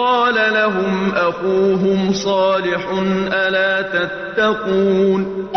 قال لهم أخوهم صالح ألا تتقون؟